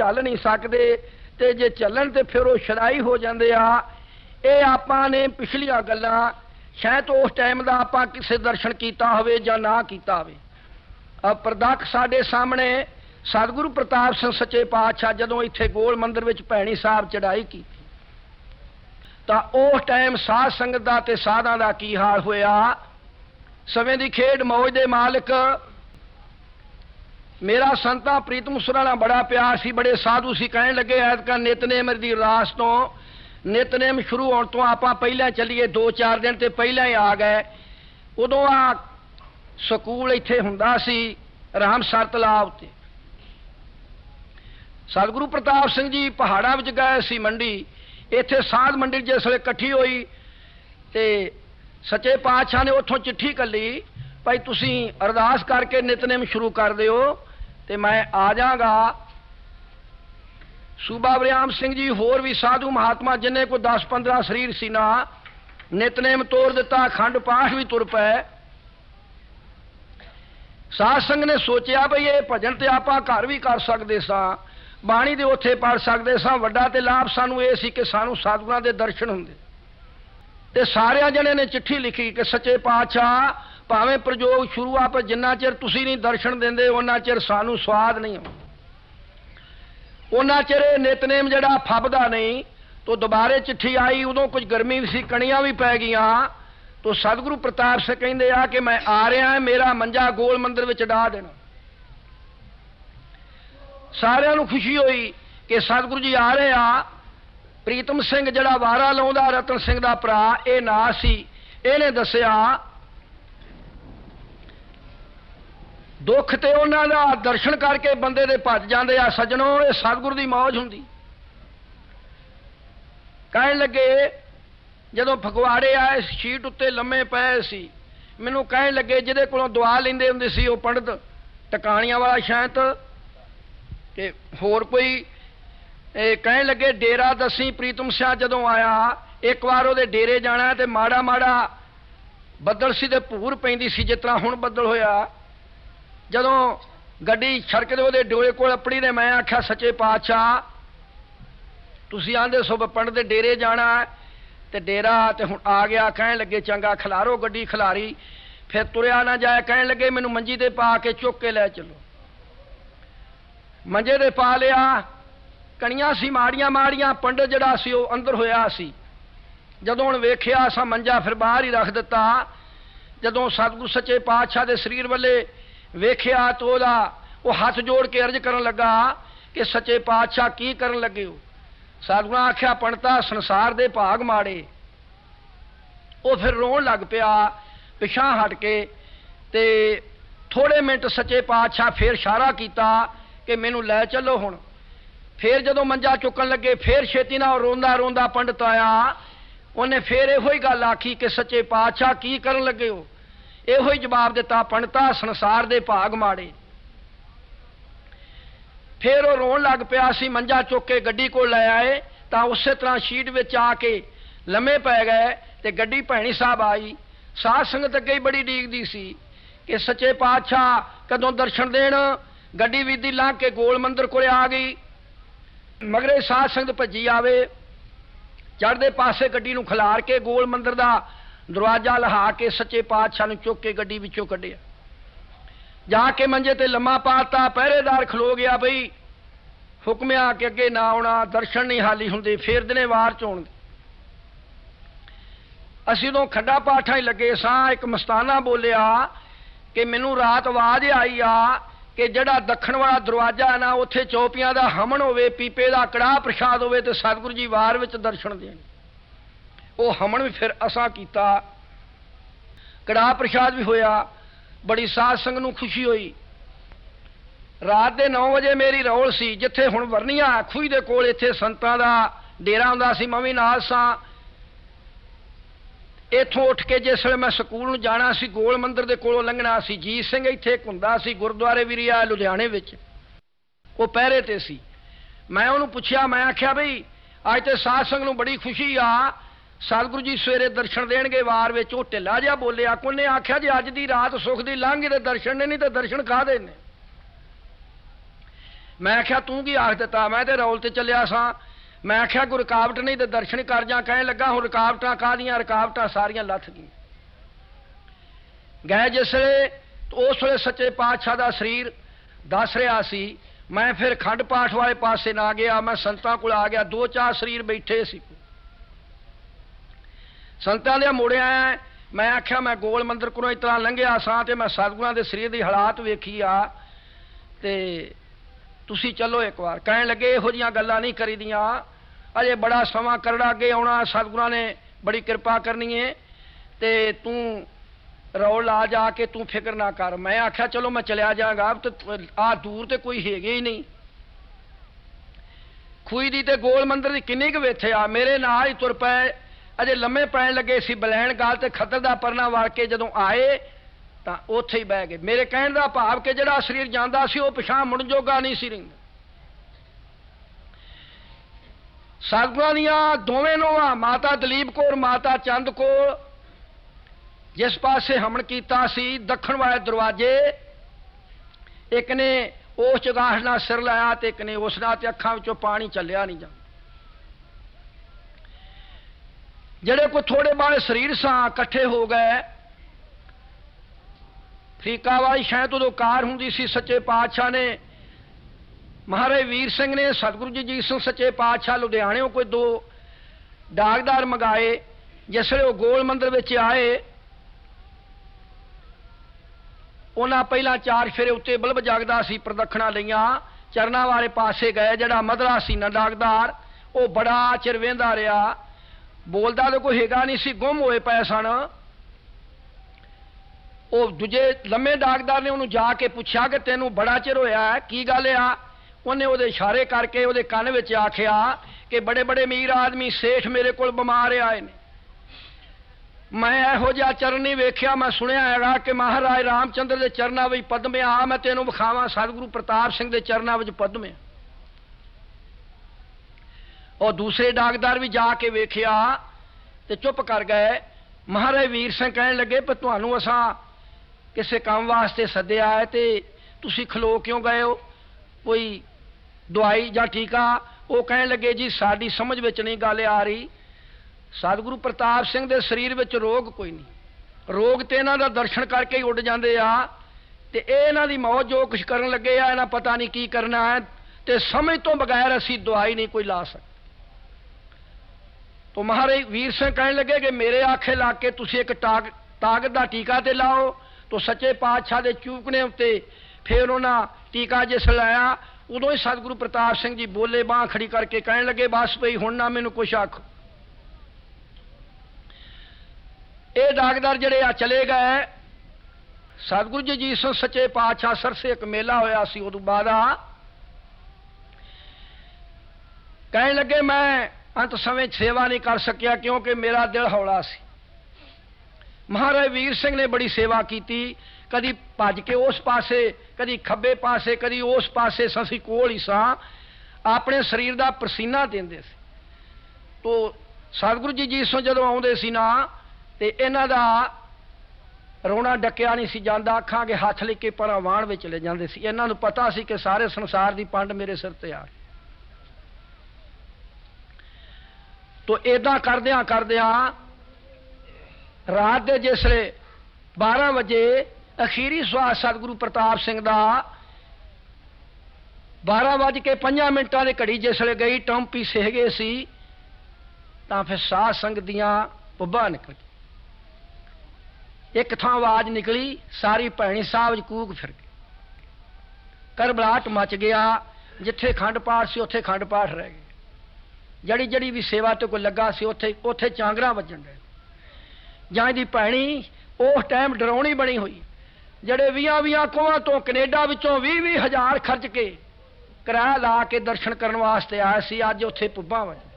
ਚੱਲ ਨਹੀਂ ਸਕਦੇ ਤੇ ਜੇ ਚੱਲਣ ਤੇ ਫਿਰ ਉਹ ਸ਼ਰਾਈ ਹੋ ਜਾਂਦੇ ਆ ਇਹ ਆਪਾਂ ਨੇ ਪਿਛਲੀਆਂ ਗੱਲਾਂ ਸ਼ਾਇਦ ਉਸ ਟਾਈਮ ਦਾ ਆਪਾਂ ਕਿਸੇ ਦਰਸ਼ਨ ਕੀਤਾ ਹੋਵੇ ਜਾਂ ਨਾ ਕੀਤਾ ਹੋਵੇ ਆ ਪ੍ਰਦਖ ਸਾਡੇ ਸਾਹਮਣੇ ਸਤਿਗੁਰੂ ਪ੍ਰਤਾਪ ਸਿੰਘ ਸੱਚੇ ਪਾਤਸ਼ਾਹ ਜਦੋਂ ਇੱਥੇ ਗੋਲ ਮੰਦਰ ਵਿੱਚ ਪੈਣੀ ਸਾਹਿਬ ਚੜਾਈ ਕੀਤੀ ਤਾਂ ਉਸ ਟਾਈਮ ਸਾਧ ਸੰਗਤ ਦਾ ਤੇ ਸਾਧਾਂ ਦਾ ਕੀ ਹਾਲ ਹੋਇਆ ਸਮੇਂ ਦੀ ਖੇਡ ਮੌਜ ਦੇ ਮਾਲਕ میرا سنتا مصرا بڑا پیار سڑے ساھو اسی کہہ لگے آدکا نیتنے میرے ارداس تو نیتنےم شروع ہونے تو آپ پہلے چلیے دو چار دن تو پہلے ہی آ گئے ادو آ سکول اتے ہوں سی رام سر تلا ستگو پرتاپ سم جی پہاڑوں میں گئے اس منڈی اتے ساھ منڈی جس ویل کٹھی ہوئی تو سچے پاتشاہ نے اتوں چی بھائی تھی ارد کر کے نیتنیم شروع کر د تے میں آ جاں گا صوبہ بریام سنگھ جی ہور بھی سادھو مہاتما جنہیں کو دس پندرہ سریر سنا نتنیم توڑ دیتا کھنڈ پاش بھی تر پے ساتھ سنگ نے سوچیا بھائی یہ بھجن تے آپ گھر بھی کر سکتے سا باٹے پڑ سکتے سا واپ سانو یہ کہ سانو سادھواں کے درشن ہوں سارے جنے نے چھی لچے پاشا پاویں پرجوگ شروع آپ جنہ چر تو نہیں درشن دے چر سانوں سواد نہیں ان چر نیتنےم جا پبا نہیں تو دوبارے چھیٹھی آئی ادو کچھ گرمی بھی سی کڑیاں بھی پی گئی تو ستگو پرتاپ سے کہہ میں آ رہا ہاں، میرا منجا گول مندر چاہ دین ساروں خوشی ہوئی کہ ستگور جی آ رہے آیتم ہاں۔ سن جا و رتنگ کا پڑا یہ نا سی نے دسیا دکھ تو انہ درشن کر کے بندے کے پج جانے آ سجنوں یہ ستگور کی موج ہوں کہ لگے جب فگوڑے آئے شیٹ اتنے لمے پے اسی مہن لگے جہد کو دعا لے ہوں سو پنڈت ٹکایا والا شائت کہ ہوئی کہا دسی پریتم شا جایا ایک بار وہ ڈیری جانا تو ماڑا ماڑا بدل سی تو پور پی جس طرح ہوں بدل ہوا جب گیڑک تو وہ ڈوڑے کو اپنی نے میں آخیا سچے پاتشاہ تھی آدھے سب پنڈ کے ڈیرے جانا تو ڈیرا تو ہوں آ گیا کہنگا کلارو گی کلاری پھر توریا نہ جائے کہ منتھ منجی پہ پا کے چک کے ل چلو منجے پہ پا لیا کڑیا سی ماڑیا ماڑیاں پنڈ جہا اسدر ہوا سی جدوں ویخیا سا منجا پھر باہر ہی رکھ دت گرو سچے پاتشاہ سریر ویل ویکھ تو وہ ہاتھ جوڑ کے ارج کرن لگا کہ سچے پاتشاہ کی کرن لگے ہو ساگوں آخیا پنڈتا سنسار دے داگ ماڑے وہ پھر رو لگ پیا پچھا ہٹ کے تے تھوڑے منٹ سچے پاتشاہ پھر اشارہ کیتا کہ منو لے چلو ہوں پھر جدو منجا چکن لگے پھر چھتی نہ روندا روندا پنڈت آیا انہیں پھر یہ گل آکی کہ سچے پاتشاہ کی کرن لگے ہو یہو ہی جب دنتا سنسار دے باغ ماڑے پھر وہ رو لگ پیا چی کو لے آئے تو اسی طرح شیٹ آ کے لمے پی گئے گی صاحب آئی سات سنگ اگی بڑی ڈیگ دی کہ سچے پاشاہ کدو درشن دھی ل کے گول مندر کو آ گئی مگر ساحس بجی آئے چڑھتے پاسے گی خلار کے گول مندر کا دروجہ لہا کے سچے پاشا چک کے گیوں کٹیا جا کے منجے پہ لما پاتا پہرے دار کھلو گیا بھائی حکمیا کے اگے نہ آنا درشن نہیں حالی ہوں فردنے وار چا پاٹھا ہی لگے سک مستانہ بولیا کہ مینو رات آواز آئی آ کہ جا دا دروازہ نا اتنے چوپیا کا ہمن ہویپے کا کڑا پرشاد ہوے تو ستگو جی وارچ درشن دیں وہ ہمن پھر اثر کیا کڑا پرشاد بھی ہوا بڑی ساتسنگ خوشی ہوئی رات کے نو بجے میری رول سی جی ہوں ورنیا خوئی دل اتنے سنت کا ڈیرا آتا ہاں اتوں اٹھ کے جس ویل میں سکول جانا سول مندر کو لنگنا سی جیت اتنے گھوما سردوارے بھی رہا لے پہرے تھی میں پوچھا میں آخیا بھائی اچھے ساتسنگ بڑی خوشی آ ستگو جی سویرے درشن دین گے وار ٹھلا جہا بولے آل نے آخیا جی اجنی لانگ درشن نے نہیں تو درشن کا میں آخیا تھی آخ دتا میں رول سے چلیا سا میں آخیا کو رکاوٹ نہیں تو درشن کر جا کہنے لگا ہوں رکاوٹاں کہ رکاوٹاں سارا لت گئے جسے اس وقت سچے پاشاہ کا سریر دس رہا سی میں پھر کنڈ پاٹھ والے پاس نہ گیا میں سنتوں کو آ گیا دو چار سریر بیٹھے سو سنتوں موڑیا ہے میں آخیا میں گول مندر کو لگیا سا تو میں ستگوانوں کے سریر ہلاح ویكھی آ تی چلو ایک بار کہ لگے یہاں گلا نہیں کری دیا اجے بڑا سما كرڑا اگے آنا ستگوں نے بڑی كرپا كرنی ہے تو توں رول لا جا کے تکر نہ كر میں آخیا چلو میں چلیا جا گا تو آ دور تو كوئی ہے ہی نہیں خوئی دی گول مندر كی ویتیا میرے نا ہی تر پے اجے لمے پہن لگے سلین گال خطر کا پرنا وار کے جدو آئے تو اتنے ہی بہ گئے میرے کہنے کا بھاو کہ جہاں سریر جانا سر وہ پچھا من جوگا نہیں سنگ ساگو دونوں ماسا دلیپ کور ما چند کور جس پاسے ہمن کیا سی دکھ والے دروازے ایک نے اس چگاہ سر لایا ایک نے اس رات اکھانچ پانی چلیا نہیں جانا جڑے کوئی تھوڑے بہت شریر سا کٹھے ہو گئے فریقہ والی شہد ادو کار ہوں سی سچے پاتشاہ نے مہاراج ویر سنگھ نے ستگرو جی جی جنگی سچے پاتشاہ لدھیانے کوئی دو ڈاکدار منگائے جسے وہ گول مندر آئے انہاں پہلا چار فیرے اتنے بلب جگتا سی پردکھنا لیا چرنا والے پاسے گئے جڑا مدرا سی نہ ڈاکدار وہ بڑا چر وہدا رہا بولتا تو کوئی ہے گا نہیں گم ہوئے پے سن وہ دوے ڈاکدار نے ان کے پوچھا کہ تینوں بڑا چر ہوا ہے کی گل آشارے کر کے وہ کن میں آخیا کہ بڑے بڑے امی آدمی سیٹ میرے کو بمار آئے میں چرن نہیں ویخیا میں سنیا ہے گا کہ مہاراج رام چندر کے چرنوں میں پدمے آ میں تینوں بکھاوا ستگرو پرتاپ کے چرنوں میں پدمے اور دوسرے ڈاکدار بھی جا کے ویکیا تو چپ کر گئے مہارے ویر ویرس کہیں لگے پہ تمہوں اِسے کام واسطے سدیا ہے تو تی کھلو کیوں گئے ہو کوئی دوائی جا ٹیکا وہ کہیں لگے جی ساری سمجھ نہیں گل آ رہی ست گرو پرتاپ سنر روگ کوئی نہیں روگ تو یہاں کا درشن کر کے ہی اڈ جانے آنا جو کچھ کر لگے آتا نہیں کی کرنا ہے تو سمجھ تو بغیر ابھی دوائی نہیں کوئی لا سکتے تو مہارے ویر مہاراج کہنے لگے کہ میرے آخے لا کے تھی ایک ٹاگ طاقت کا ٹیکا لاؤ تو سچے پاتشاہ کے چوکنے اتنے پھر انہیں ٹیکا جس لایا ادو ہی ستگو پرتاپ سنگھ جی بولے بان کھڑی کر کے کہنے لگے بس بھائی ہوں نہ مجھے کچھ آخ یہ ڈاکدار جڑے آ چلے گئے ستگرو جی جی سن سچے پاتشاہ سر سے ایک میلہ ہوا ادو بعد آ کہن لگے میں ਅੰਤ ਸਮੇਂ ਸੇਵਾ ਨਹੀਂ ਕਰ ਸਕਿਆ ਕਿਉਂਕਿ ਮੇਰਾ ਦਿਲ ਹੌਲਾ ਸੀ ਮਹਾਰਾਜ ਵੀਰ ਸਿੰਘ ਨੇ ਬੜੀ ਸੇਵਾ ਕੀਤੀ ਕਦੀ ਭੱਜ ਕੇ ਉਸ ਪਾਸੇ ਕਦੀ ਖੱਬੇ ਪਾਸੇ ਕਦੀ ਉਸ ਪਾਸੇ ਸਸੀ ਕੋਲ ਹੀ ਸਾਂ ਆਪਣੇ ਸਰੀਰ ਦਾ ਪਸੀਨਾ ਦਿੰਦੇ ਸੀ ਤੋ ਸਤਿਗੁਰੂ ਜੀ ਸੋ ਜਦੋਂ ਆਉਂਦੇ ਸੀ ਨਾ ਤੇ ਇਹਨਾਂ ਦਾ ਰੋਣਾ ਡੱਕਿਆ ਨਹੀਂ ਸੀ ਜਾਂਦਾ ਅੱਖਾਂ ਕੇ ਹੱਥ ਲੈ ਕੇ ਪਰਾਂ ਵਾਣ ਵਿੱਚ ਲੈ ਜਾਂਦੇ ਸੀ ਇਹਨਾਂ ਨੂੰ ਪਤਾ ਸੀ ਕਿ ਸਾਰੇ ਸੰਸਾਰ ਦੀ ਪੰਡ ਮੇਰੇ ਸਿਰ ਤੇ ਆ تو ادا کردیا کردیا رات دے جسے بارہ بجے اخیری سوار ستگرو پرتاپ سنگھ کا بارہ بج کے پنجہ منٹوں کی گھڑی جسے گئی ٹمپ ہی سہ گئے سی تو پھر سات سنگ دیا ببا نکل گئی ایک تھان آواز نکلی ساری بھائی صاحب کئی کربلاٹ مچ گیا جیت خنڈ پاٹھ سے اتے کھنڈ پاٹھ رہ گئے جہی جہی بھی سیوا تو کوئی لگا سا اوتے چانگرا بجن گئے جائیں بھانی اس ٹائم ڈرونی بنی ہوئی جڑے ونیڈا بچوں ہزار خرچ کے کرایہ لا کے درشن کرستے آئے اجے پہ